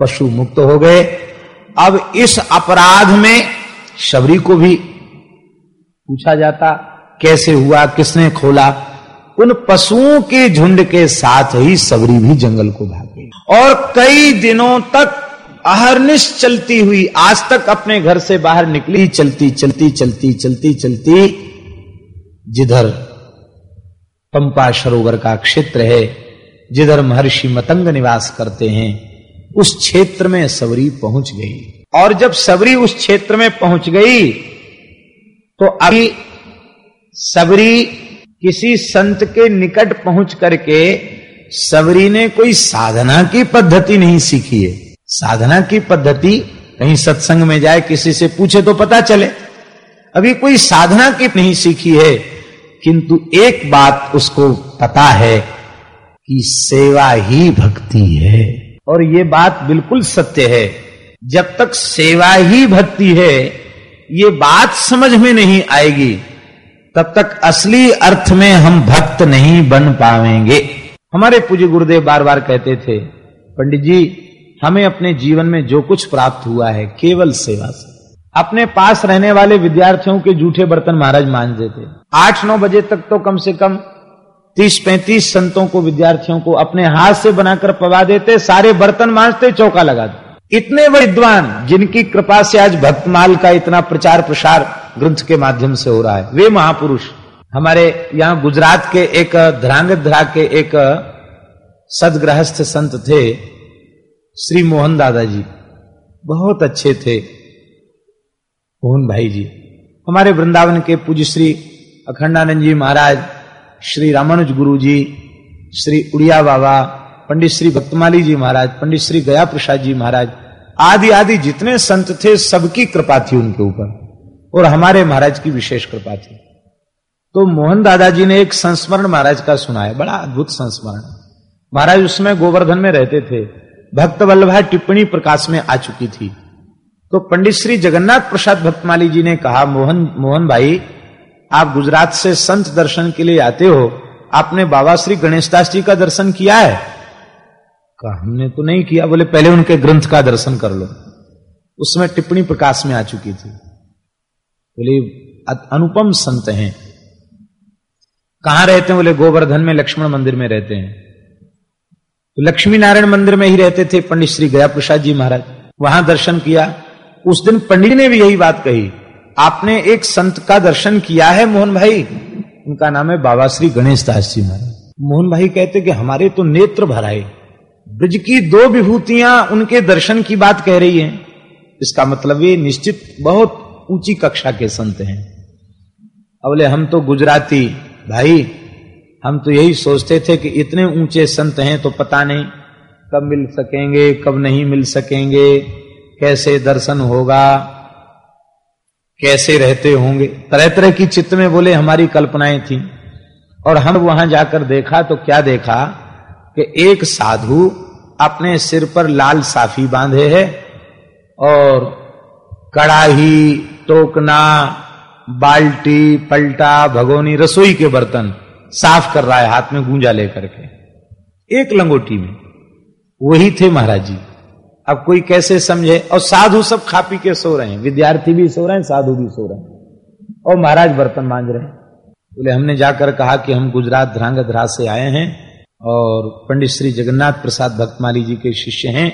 पशु मुक्त हो गए। अब इस अपराध में शबरी को भी पूछा जाता, कैसे हुआ, किसने खोला? उन पशुओं के झुंड के साथ ही सबरी भी जंगल को भाग गई। और कई दिनों तक अहरनिश चलती हुई, आज तक अपने घर से बाहर निकली, चलती चलती चलती चलती चलती, जिधर पंपा सरोवर का क्षेत्र है, जिधर महर्षि मतंग निवास करते हैं उस क्षेत्र में सबरी पहुँच गई। और जब सबरी उस क्षेत्र में पहुँच गई तो अभी सबरी किसी संत के निकट पहुँच करके सबरी ने कोई साधना की पद्धति नहीं सीखी है। साधना की पद्धति कहीं सत्संग में जाए, किसी से पूछे तो पता चले। अभी कोई साधना की नहीं सीखी है, किंतु एक बात उसको पता है कि सेवा ही भक्ति है। और ये बात बिल्कुल सत्य है। जब तक सेवा ही भक्ति है, ये बात समझ में नहीं आएगी। तब तक असली अर्थ में हम भक्त नहीं बन पाएँगे हमारे पूज्य गुरुदेव बार बार कहते थे, पंडित जी, हमें अपने जीवन में जो कुछ प्राप्त हुआ है, केवल सेवा से। अपने पास रहने वाले विद्यार्थियों के जूठे बर्तन महाराज मान देते आठ नौ बजे तक तो कम से कम तीस पैंतीस संतों को, विद्यार्थियों को अपने हाथ से बनाकर पवा देते, सारे बर्तन मांजते, चौका लगा इतने विद्वान जिनकी कृपा से आज भक्तमाल का इतना प्रचार प्रसार ग्रंथ के माध्यम से हो रहा है, वे महापुरुष। हमारे यहाँ गुजरात के एक ध्रांगध्रा के एक सदग्रहस्थ संत थे, श्री मोहन दादाजी। बहुत अच्छे थे, मोहन भाई जी। हमारे वृंदावन के पूज्य श्री अखंडानंद जी महाराज श्री रामानुज गुरु जी श्री उड़िया बाबा, पंडित श्री भक्तमाली जी महाराज, पंडित श्री गया प्रसाद जी महाराज, आदि आदि जितने संत थे, सबकी कृपा थी उनके ऊपर और हमारे महाराज की विशेष कृपा थी। तो मोहन दादाजी ने एक संस्मरण महाराज का सुनाया, बड़ा अद्भुत संस्मरण। महाराज उसमें गोवर्धन में रहते थे, भक्त वल्लभा टिप्पणी प्रकाश में आ चुकी थी। तो पंडित श्री जगन्नाथ प्रसाद भक्तमाली जी ने कहा, मोहन मोहन भाई आप गुजरात से संत दर्शन के लिए आते हो, आपने बाबा श्री गणेश दास जी का दर्शन किया है? कहा, हमने तो नहीं किया, बोले, पहले उनके ग्रंथ का दर्शन कर लो। उसमें टिप्पणी प्रकाश में आ चुकी थी। बोले अनुपम संत हैं। कहाँ रहते हैं? बोले, गोवर्धन में, लक्ष्मण मंदिर में रहते हैं। तो लक्ष्मी नारायण मंदिर में ही रहते थे पंडित श्री गया प्रसाद जी महाराज। वहाँ दर्शन किया। उस दिन पंडित ने भी यही बात कही। आपने एक संत का दर्शन किया है मोहन भाई? उनका नाम है बाबा श्री गणेश दास जी महाराज। मोहन भाई कहते कि हमारे तो नेत्र भराए ब्रज की दो विभूतियाँ उनके दर्शन की बात कह रही हैं। इसका मतलब ये निश्चित बहुत ऊँची कक्षा के संत हैं। अबले, हम तो गुजराती भाई, हम तो यही सोचते थे कि इतने ऊँचे संत हैं तो पता नहीं कब मिल सकेंगे, कब नहीं मिल सकेंगे, कैसे दर्शन होगा कैसे रहते होंगे? तरह तरह की चित्त में बोले, हमारी कल्पनाएँ थी। और हम वहाँ जाकर देखा तो क्या देखा कि एक साधु अपने सिर पर लाल साफी बांधे है और कड़ाही, टोकना, बाल्टी, पलटा, भगोनी, रसोई के बर्तन साफ़ कर रहा है हाथ में गूंजा लेकर के। एक लंगोटी में। वही थे महाराज जी। अब कोई कैसे समझे? और साधु सब खा पी के सो रहे हैं। विद्यार्थी भी सो रहे हैं, साधु भी सो रहे हैं। और महाराज बर्तन मांज रहे हैं। बोले, हमने जाकर कहा कि हम गुजरात ध्रांगध्रा से आए हैं और पंडित श्री जगन्नाथ प्रसाद भक्तमाली जी के शिष्य हैं।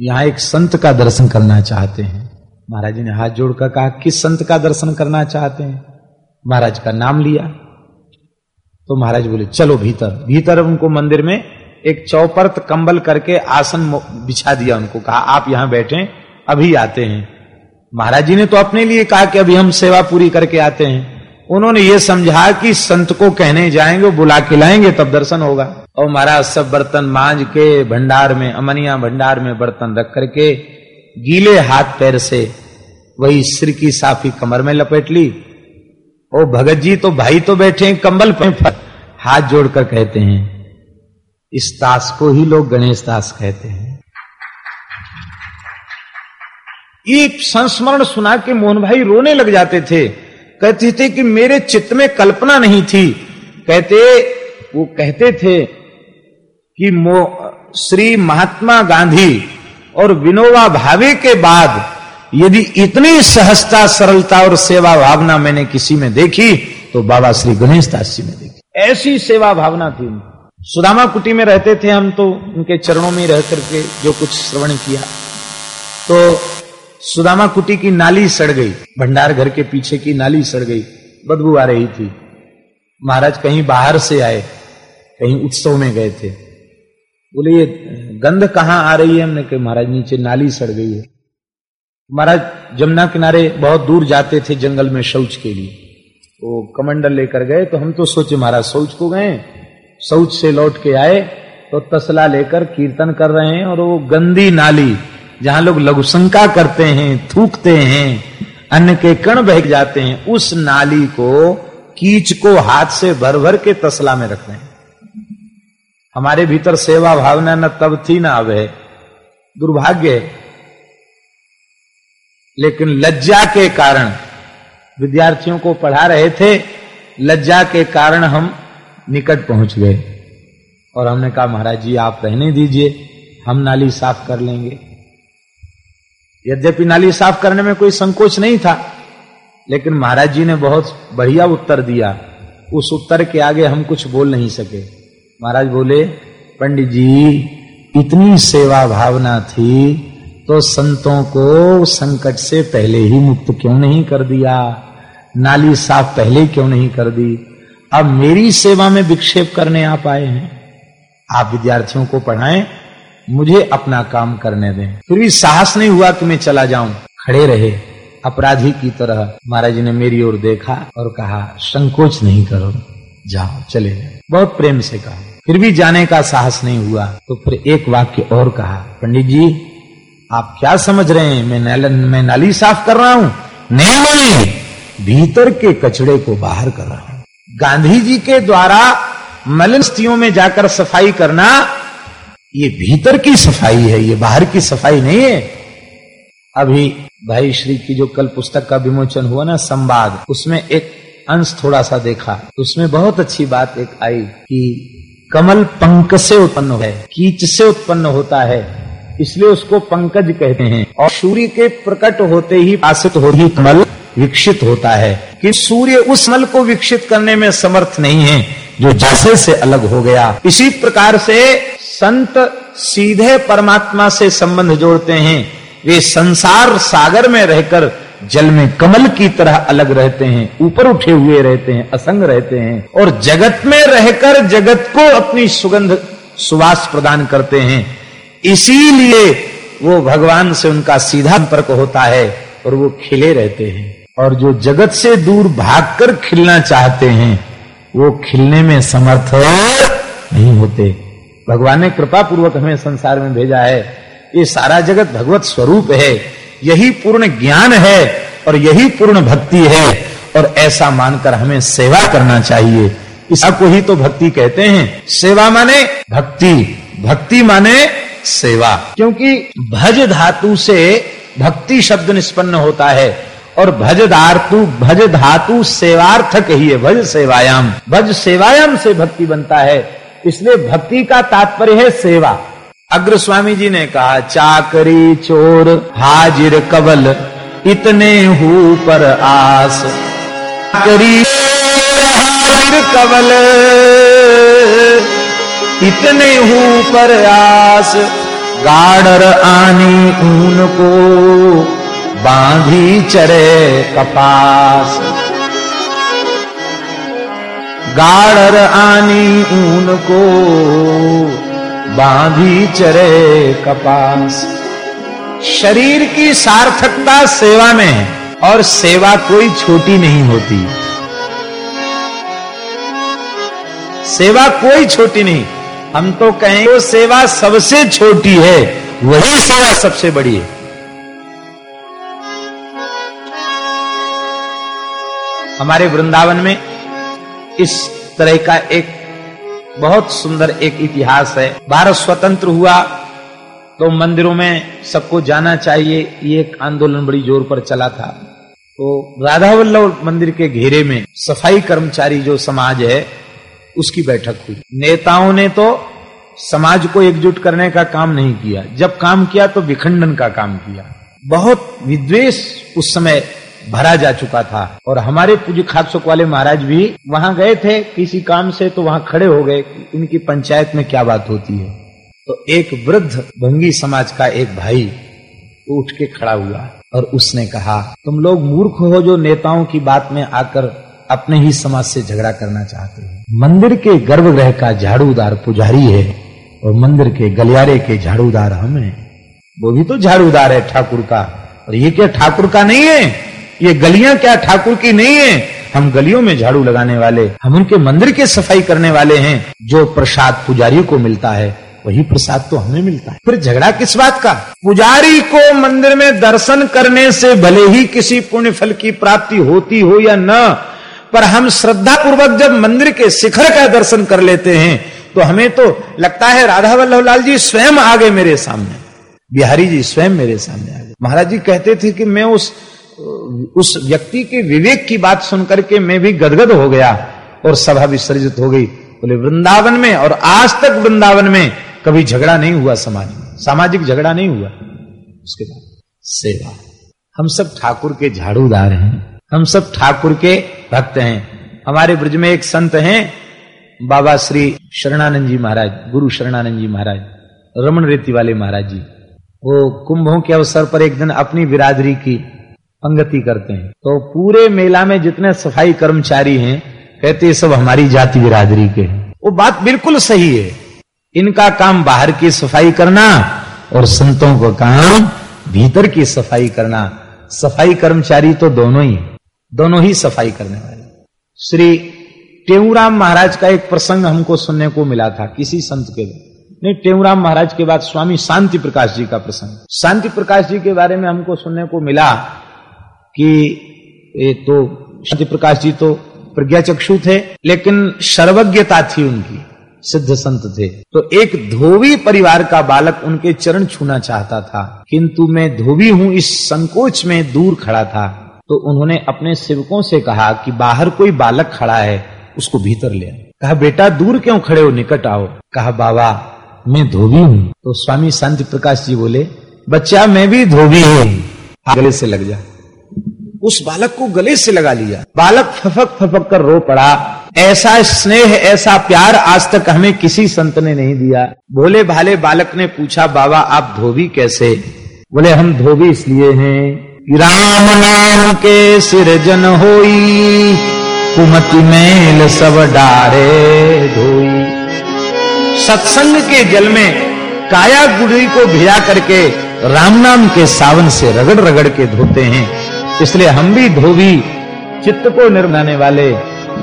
यहाँ एक संत का दर्शन करना चाहते हैं। महाराज जी ने हाथ जोड़कर कहा, किस संत का दर्शन करना चाहते हैं? महाराज का नाम लिया। तो महाराज बोले, चलो भीतर। भीतर उनको मंदिर में एक चौपर्त कंबल करके आसन बिछा दिया उनको। कहा, आप यहाँ बैठे, अभी आते हैं। महाराज जी ने तो अपने लिए कहा कि अभी हम सेवा पूरी करके आते हैं। उन्होंने ये समझा कि संत को कहने जाएँगे, बुला के लाएँगे, तब दर्शन होगा। और महाराज, सब बर्तन मांझ के, भंडार में, अमनिया भंडार में बर्तन रख करके, गीले हाथ पैर से वही सिर की साफी कमर में लपेट ली। ओ भगत जी तो भाई तो बैठे कंबल पे हाथ जोड़कर कहते हैं इस दास को ही लोग गणेश दास कहते हैं। एक संस्मरण सुना के मोहन भाई रोने लग जाते थे। कहते थे कि मेरे चित्त में कल्पना नहीं थी। कहते, वो कहते थे कि मो, श्री महात्मा गांधी और विनोबा भावे के बाद यदि इतनी सहजता, सरलता और सेवा भावना मैंने किसी में देखी तो बाबा श्री गणेश दास जी में देखी। ऐसी सेवा भावना थी सुदामा कुटी में रहते थे हम तो उनके चरणों में रह करके जो कुछ श्रवण किया। तो सुदामा कुटी की नाली सड़ गई। भंडार घर के पीछे की नाली सड़ गई। बदबू आ रही थी। महाराज कहीं बाहर से आए, कहीं उत्सव में गए थे। बोले, ये गंध कहाँ आ रही है? हमने कहा, महाराज, नीचे नाली सड़ गई है। महाराज, जमुना किनारे बहुत दूर जाते थे जंगल में शौच के लिए। वो कमंडल लेकर गए तो हम तो सोचे, महाराज, शौच को गए? शौच से लौट के आए तो तसला लेकर कीर्तन कर रहे हैं और वो गंदी नाली, जहाँ लोग लघुशंका करते हैं, थूकते हैं, अन्न के कण बह जाते हैं, उस नाली को कीच को हाथ से भर भर के तसला में रखते हैं। हमारे भीतर सेवा भावना न तब थी ना अब है। दुर्भाग्य लेकिन लज्जा के कारण, विद्यार्थियों को पढ़ा रहे थे, लज्जा के कारण हम निकट पहुँच गए। और हमने कहा, महाराज जी, आप रहने दीजिए, हम नाली साफ़ कर लेंगे। यद्यपि नाली साफ़ करने में कोई संकोच नहीं था, लेकिन महाराज जी ने बहुत बढ़िया उत्तर दिया। उस उत्तर के आगे हम कुछ बोल नहीं सके। महाराज बोले, पंडित जी, इतनी सेवा भावना थी तो संतों को संकट से पहले ही मुक्त क्यों नहीं कर दिया? नाली साफ़ पहले क्यों नहीं कर दी? अब मेरी सेवा में विक्षेप करने आप आए हैं। आप विद्यार्थियों को पढ़ाएँ मुझे अपना काम करने दें। फिर भी साहस नहीं हुआ कि मैं चला जाऊँ। खड़े रहे अपराधी की तरह। महाराज ने मेरी ओर देखा और कहा संकोच नहीं करो जाओ चले जाओ। बहुत प्रेम से कहा। फिर भी जाने का साहस नहीं हुआ तो फिर एक वाक्य और कहा पंडित जी आप क्या समझ रहे हैं? मैं नाल, मैं नाली साफ़ कर रहा हूँ। नहीं नहीं भीतर के कचड़े को बाहर कर रहा हूँ। गांधी जी के द्वारा मलिन में जाकर सफ़ाई करना, ये भीतर की सफ़ाई है, ये बाहर की सफ़ाई नहीं है। अभी भाई श्री की जो कल पुस्तक का विमोचन हुआ ना, संवाद, उसमें एक अंश थोड़ा सा देखा। उसमें बहुत अच्छी बात एक आई कि कमल पंक से उत्पन्न है, कीच से उत्पन्न होता है, इसलिए उसको पंकज कहते हैं। और सूर्य के प्रकट होते ही पासित हो ही कमल विकसित होता है। कि सूर्य उस मल को विकसित करने में समर्थ नहीं है, जो जैसे से अलग हो गया। इसी प्रकार से संत सीधे परमात्मा से संबंध जोड़ते हैं। वे संसार सागर में रहकर जल में कमल की तरह अलग रहते हैं, ऊपर उठे हुए रहते हैं, असंग रहते हैं और जगत में रहकर जगत को अपनी सुगंध, सुवास प्रदान करते हैं। इसीलिए वो भगवान से उनका सीधा संपर्क होता है और वो खिले रहते हैं। और जो जगत से दूर भागकर खिलना चाहते हैं, वो खिलने में समर्थ नहीं होते। भगवान ने कृपा पूर्वक हमें संसार में भेजा है। ये सारा जगत भगवत स्वरूप है। यही पूर्ण ज्ञान है और यही पूर्ण भक्ति है। और ऐसा मानकर हमें सेवा करना चाहिए। इसका ही तो भक्ति कहते हैं। सेवा माने भक्ति। भक्ति माने सेवा। क्योंकि भज धातु से भक्ति शब्द निष्पन्न होता है। और भज धातु भज धातु सेवार्थक ही है, भज सेवायाम। भज सेवायाम से भक्ति बनता है, इसलिए भक्ति का तात्पर्य है सेवा। अग्र स्वामी जी ने कहा, चाकरी, चोर, हाजिर कबल इतने हु पर आस। करी हाजिर कबल इतने हु पर आस। गाडर आनी ऊन को बांधी चरे कपास। गाड़र आनी ऊन को, बांधी चरे कपास। शरीर की सार्थकता सेवा में है और सेवा कोई छोटी नहीं होती। सेवा कोई छोटी नहीं, हम तो कहें सेवा सबसे छोटी है, वही सेवा सबसे बड़ी है। हमारे वृंदावन में इस तरह का एक बहुत सुंदर एक इतिहास है। भारत स्वतंत्र हुआ तो मंदिरों में सबको जाना चाहिए, ये एक आंदोलन बड़ी ज़ोर पर चला था। तो राधा वल्लभ मंदिर के घेरे में सफ़ाई कर्मचारी जो समाज है, उसकी बैठक हुई। नेताओं ने तो समाज को एकजुट करने का काम नहीं किया। जब काम किया तो विखंडन का काम किया। बहुत विद्वेष उस समय भरा जा चुका था। और हमारे पूज्य खाकसुक वाले महाराज भी वहाँ गए थे, किसी काम से तो वहाँ खड़े हो गए इनकी पंचायत में क्या बात होती है। तो एक वृद्ध भंगी समाज का एक भाई उठ के खड़ा हुआ और उसने कहा, तुम लोग मूर्ख हो जो नेताओं की बात में आकर अपने ही समाज से झगड़ा करना चाहते हो। मंदिर के गर्भगृह का झाड़ूदार पुजारी है और मंदिर के गलियारे के झाड़ूदार हम हैं। वो भी तो झाड़ूदार है ठाकुर का। और ये क्या ठाकुर का नहीं है? ये गलियाँ क्या ठाकुर की नहीं है? हम गलियों में झाड़ू लगाने वाले, हम उनके मंदिर की सफ़ाई करने वाले हैं। जो प्रसाद पुजारी को मिलता है, वही प्रसाद तो हमें मिलता है। फिर झगड़ा किस बात का? पुजारी को मंदिर में दर्शन करने से भले ही किसी पुण्य फल की प्राप्ति होती हो या न, पर हम श्रद्धा पूर्वक जब मंदिर के शिखर का दर्शन कर लेते हैं तो हमें तो लगता है राधा वल्लभ लाल जी स्वयं आ गए मेरे सामने। बिहारी जी स्वयं मेरे सामने आ गए महाराज जी कहते थे कि मैं उस उस व्यक्ति के विवेक की बात सुनकर के मैं भी गदगद हो गया और सभा विसर्जित हो गई। बोले, वृंदावन में और आज तक वृंदावन में कभी झगड़ा नहीं हुआ समाज में। सामाजिक झगड़ा नहीं हुआ। उसके बाद, सेवा। हम सब ठाकुर के झाड़ूदार हैं। हम सब ठाकुर के भक्त हैं। हमारे ब्रज में एक संत हैं, बाबा श्री शरणानंद जी महाराज, गुरु शरणानंद जी महाराज रमन रेती वाले महाराज जी। वो कुंभों के अवसर पर एक दिन अपनी बिरादरी की पंगति करते हैं। तो पूरे मेला में जितने सफ़ाई कर्मचारी हैं, कहते सब हमारी जाति बिरादरी के हैं। वो बात बिल्कुल सही है। इनका काम बाहर की सफ़ाई करना और संतों का काम भीतर की सफ़ाई करना। सफ़ाई कर्मचारी तो दोनों ही दोनों ही सफ़ाई करने वाले श्री टेऊराम महाराज का एक प्रसंग हमको सुनने को मिला था किसी संत के नहीं, टेऊराम महाराज के बाद स्वामी शांति प्रकाश जी का प्रसंग। शांति प्रकाश जी के बारे में हमको सुनने को मिला कि ये तो शांति प्रकाश जी तो प्रज्ञा चक्षु थे, लेकिन सर्वज्ञता थी उनकी, सिद्ध संत थे। तो एक धोबी परिवार का बालक उनके चरण छूना चाहता था, किंतु मैं धोबी हूँ, इस संकोच में दूर खड़ा था। तो उन्होंने अपने सेवकों से कहा कि बाहर कोई बालक खड़ा है, उसको भीतर ले कहा, बेटा, दूर क्यों खड़े हो? निकट आओ। कहा, बाबा, मैं धोबी हूँ। तो स्वामी शांति प्रकाश जी बोले, बच्चा, मैं भी धोबी हूँ। गले से लग जा। उस बालक को गले से लगा लिया। बालक फफक फफक कर रो पड़ा। ऐसा स्नेह, ऐसा प्यार आज तक हमें किसी संत ने नहीं दिया। भोले भाले बालक ने पूछा, बाबा, आप धोबी कैसे? बोले, हम धोबी इसलिए हैं राम नाम के सिरजन होई, कुमति मेल सब डारे धोई। सत्संग के जल में काया गुड़ी को भिजा करके राम नाम के सावन से रगड़ रगड़ के धोते हैं। इसलिए हम भी धोबी चित्त को निर्माने वाले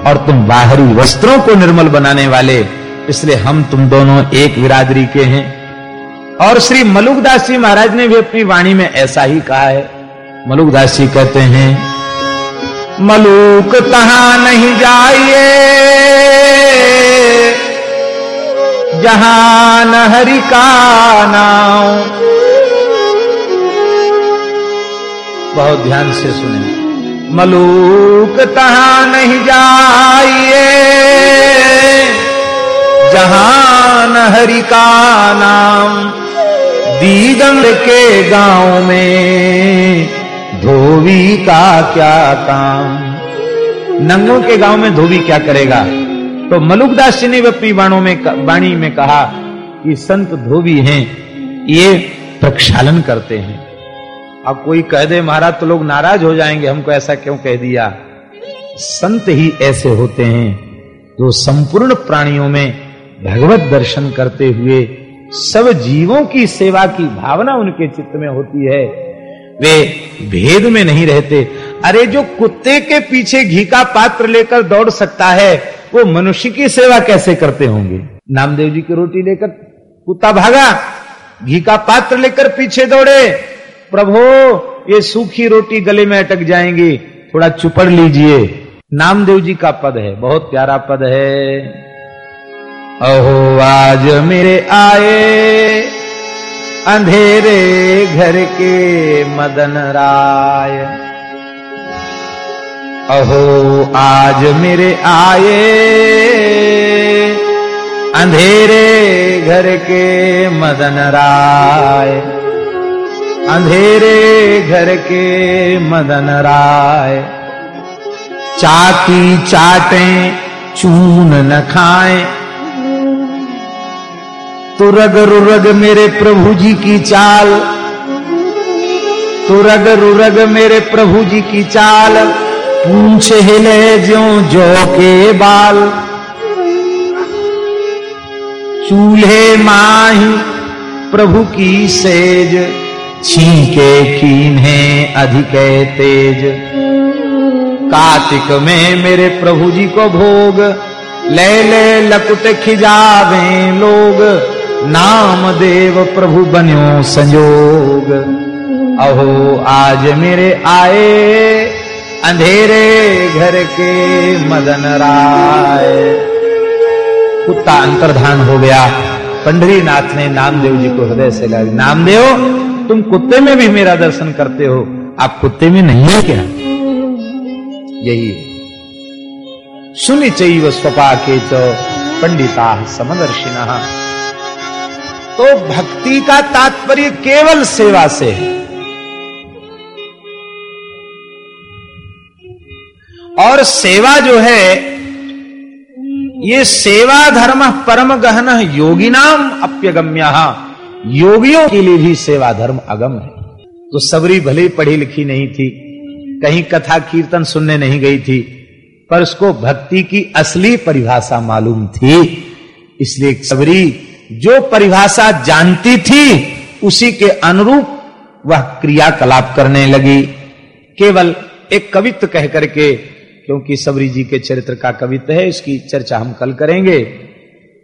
और तुम बाहरी वस्त्रों को निर्मल बनाने वाले। इसलिए हम तुम दोनों एक विरादरी के हैं। और श्री मलुकदास जी महाराज ने भी अपनी वाणी में ऐसा ही कहा है। मलुकदास जी कहते हैं, मलूक तहां नहीं जाइए, जहाँ न हरि का नाम बहुत ध्यान से सुने। मलूक तहां नहीं जाइए, जहान हरि का नाम दीगंग के गाँव में, धोबी का क्या काम? नंगों के गाँव में धोबी क्या करेगा? तो मलुकदास जी ने अपनी बाणों में वाणी में कहा कि संत धोबी हैं, ये प्रक्षालन करते हैं। अब कोई कह दे, महाराज तो लोग नाराज़ हो जाएँगे, हमको ऐसा क्यों कह दिया? संत ही ऐसे होते हैं जो संपूर्ण प्राणियों में भगवत दर्शन करते हुए सब जीवों की सेवा की भावना उनके चित्त में होती है। वे भेद में नहीं रहते। अरे, जो कुत्ते के पीछे घी का पात्र लेकर दौड़ सकता है, वो मनुष्य की सेवा कैसे करते होंगे? नामदेव जी की रोटी लेकर कुत्ता भागा, घी का पात्र लेकर पीछे दौड़े प्रभु, ये सूखी रोटी गले में अटक जाएँगी। थोड़ा चुपड़ लीजिए। नामदेव जी का पद है, बहुत प्यारा पद है। अहो, आज मेरे आए अंधेरे घर के मदन राय। अहो, आज मेरे आए अंधेरे घर के मदन राय। अंधेरे घर के मदन राय। चाती चाटे, चून न खाए। तुरग रुरग मेरे प्रभु जी की चाल। तुरग रुरग मेरे प्रभु जी की चाल। पूछ हिले ज्यो जो के बाल। चूल्हे माही प्रभु की सेज। छीके कीन्हे अधिक तेज। कार्तिक में मेरे प्रभु जी को भोग, ले ले लकुट खिजावे लोग, नाम देव प्रभु बन्यो संयोग अहो, आज मेरे आए अंधेरे घर के मदन राय। कुत्ता अंतर्धान हो गया। पंडरी नाथ ने नामदेव जी को हृदय से लगा नामदेव तुम कुत्ते में भी मेरा दर्शन करते हो। आप कुत्ते में नहीं है क्या? यही सुनि चैव स्वपा के तो पंडिता समदर्शिना। तो भक्ति का तात्पर्य केवल सेवा से है। और सेवा जो है, ये सेवा धर्म परम गहन योगिनाम अप्यगम्य। योगियों के लिए भी सेवा धर्म अगम है। तो सबरी भले पढ़ी लिखी नहीं थी, कहीं कथा कीर्तन सुनने नहीं गई थी, पर उसको भक्ति की असली परिभाषा मालूम थी। इसलिए सबरी जो परिभाषा जानती थी, उसी के अनुरूप वह क्रियाकलाप करने लगी। केवल एक कवित्व कह करके, क्योंकि सबरी जी के चरित्र का कवित्व है, इसकी चर्चा हम कल करेंगे,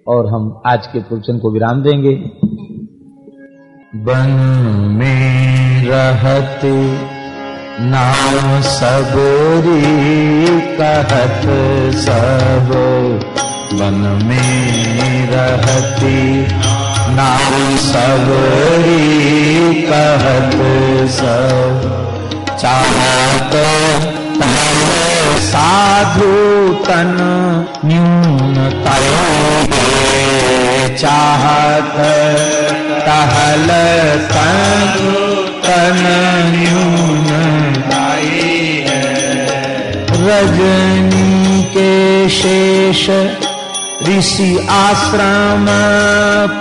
और हम आज के प्रवचन को विराम देंगे। बन में रहते, नाम सबरी कहत, सब बन में रहती, नाम सबरी कहत, सब चाहत साधु तन न्यून तय चाहत। टहल तन रजनी के शेष ऋषि आश्रम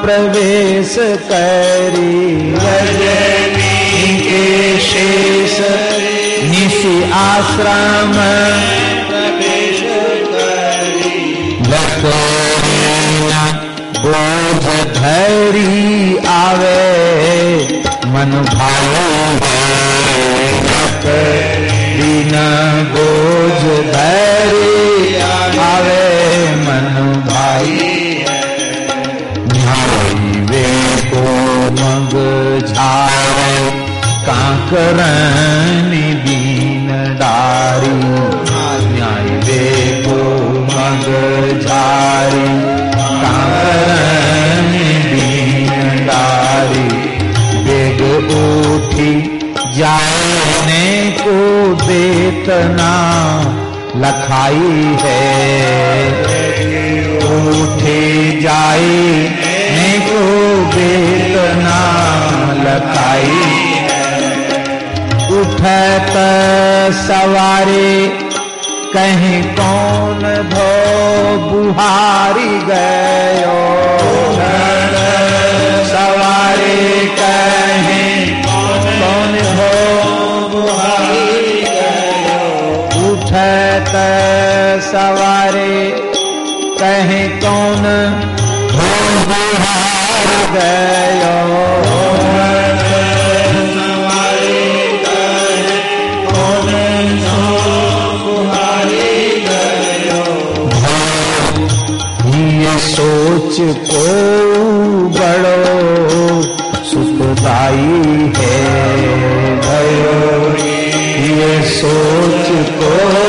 प्रवेश करी। रजनी के शेष ऋषि आश्रम धरी आवे मन भाव। दीन बोझ धरी आवे। उठत सवारे, कहीं कौन बुहार गयो। सोच को बड़ो सुखदाई है भयो ये सोच को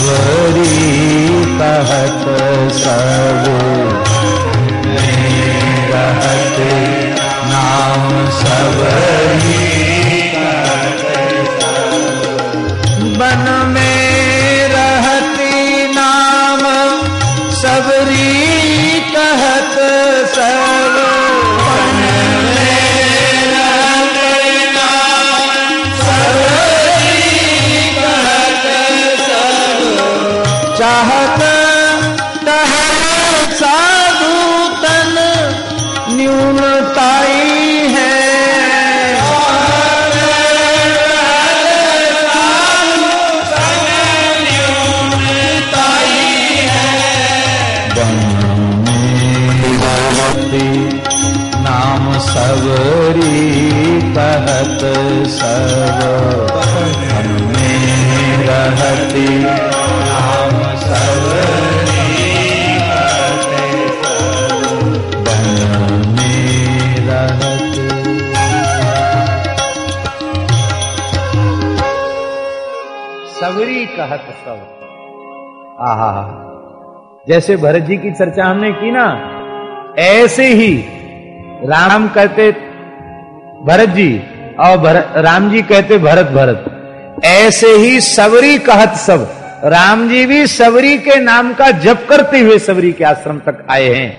सवरी कहत सब कहत सब आहा जैसे भरत जी की चर्चा हमने की ना, ऐसे ही राम कहते भरत जी और राम जी कहते भरत भरत। ऐसे ही सबरी कहत सब। राम जी भी सबरी के नाम का जप करते हुए सबरी के आश्रम तक आए हैं।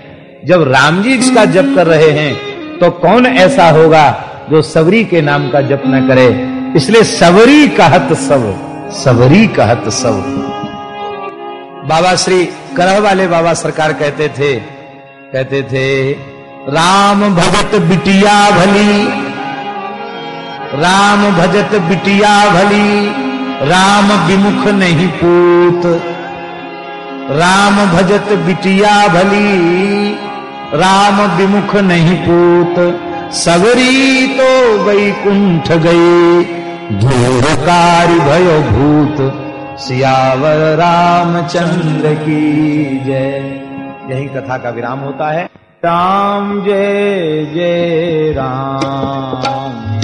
जब राम जी इसका जप कर रहे हैं तो कौन ऐसा होगा जो सबरी के नाम का जप न करे? इसलिए सबरी कहत सब। सबरी कहत सब। बाबा श्री करह वाले बाबा सरकार कहते थे कहते थे, राम भगत बिटिया भली, राम भजत बिटिया भली, राम विमुख नहीं पूत, राम भजत बिटिया भली, राम विमुख नहीं पूत, सबरी तो वैकुंठ गई धूरकारी भयो भूत सियावर रामचंद्र की जय। यही कथा का विराम होता है। राम जय जय राम।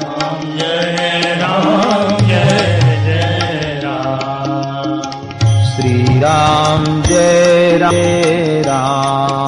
श्री राम जय जय राम। श्री राम जय राम।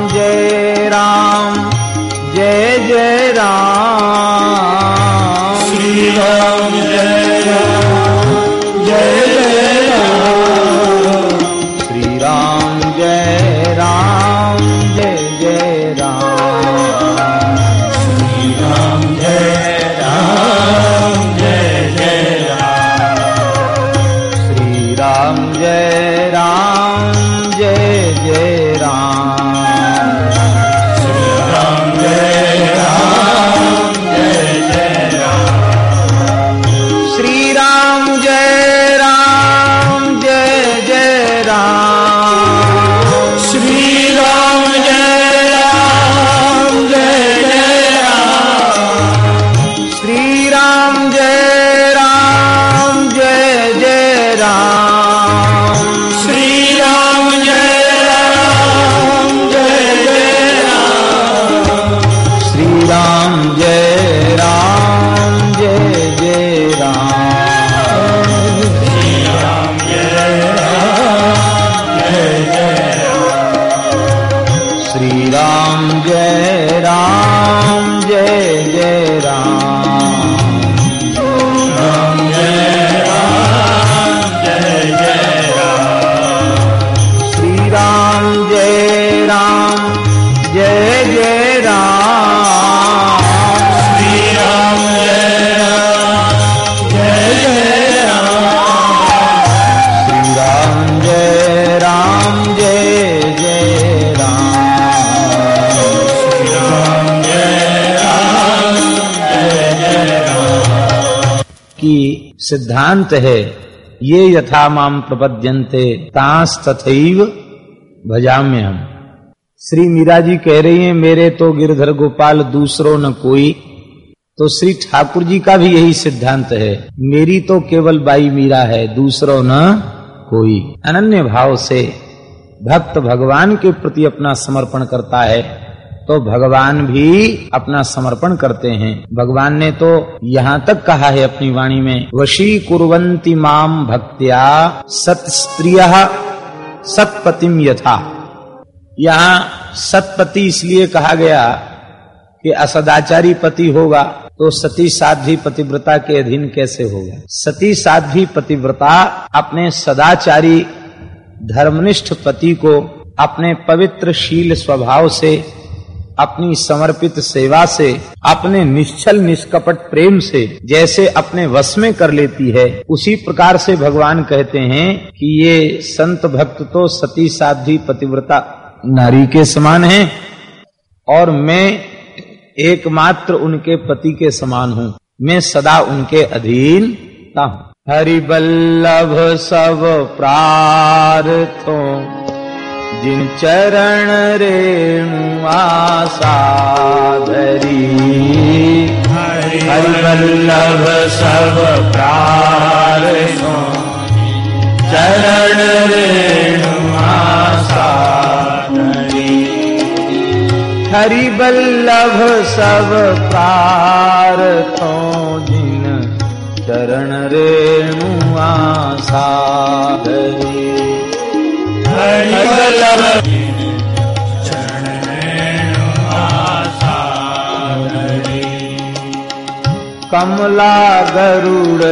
श्री राम जय। सिद्धांत है, ये यथा माम प्रपद्यन्ते, तांस तथैव भजाम्य हम श्री मीरा जी कह रही हैं, मेरे तो गिरधर गोपाल दूसरो न कोई। तो श्री ठाकुर जी का भी यही सिद्धांत है, मेरी तो केवल बाई मीरा है, दूसरो न कोई। अनन्य भाव से भक्त भगवान के प्रति अपना समर्पण करता है। तो भगवान भी अपना समर्पण करते हैं। भगवान ने तो यहाँ तक कहा है अपनी वाणी में, वशी कुरवंती माम भक्त्या सत स्त्रिय सतपतिम यथा। यहाँ सतपति इसलिए कहा गया कि असदाचारी पति होगा तो सती साध्वी पतिव्रता के अधीन कैसे होगा? सती साध्वी पतिव्रता अपने सदाचारी धर्मनिष्ठ पति को अपने पवित्र शील स्वभाव से अपनी समर्पित सेवा से, अपने निश्चल निष्कपट प्रेम से, जैसे अपने वश में कर लेती है। उसी प्रकार से भगवान कहते हैं कि ये संत भक्त तो सती साध्वी पतिव्रता नारी के समान है, और मैं एकमात्र उनके पति के समान हूँ। मैं सदा उनके अधीन हूँ। हरिबल्लभ सब प्रार्थों। जिन चरण रेणु आशा धरी हरिवल्लभ सब प्रार्थों चरण रेणु आशा धरी हरिबल्लभ सब प्रार्थों जिन चरण रेणु आशा धरी कमला गरुड़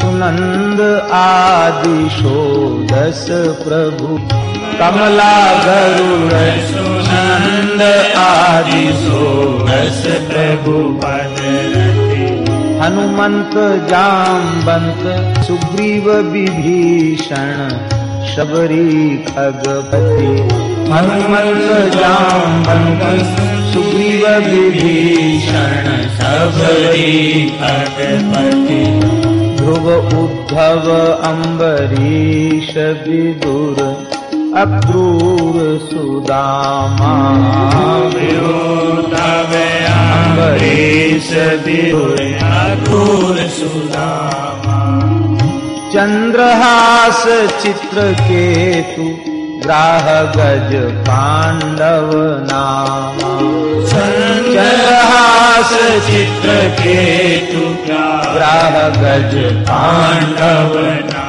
सुनंद आदि षोडश प्रभु। कमला गरुड़ सुनंद आदि सोरस प्रभु पद हनुमंत जाम्बंत सुग्रीव विभीषण शबरी खगपति। हनुमंत जाम्बंत सुग्रीव विभीषण सबरी भगपति ध्रुव उद्धव अम्बरीश विदुर अक्रूर सुदामा। अम्बरीश विदुर सुदामा। चंद्रहास चित्र केतु ग्राह गज पांडव नामा। चंद्रहास चित्र केतु ग्राह गज पांडव नाम।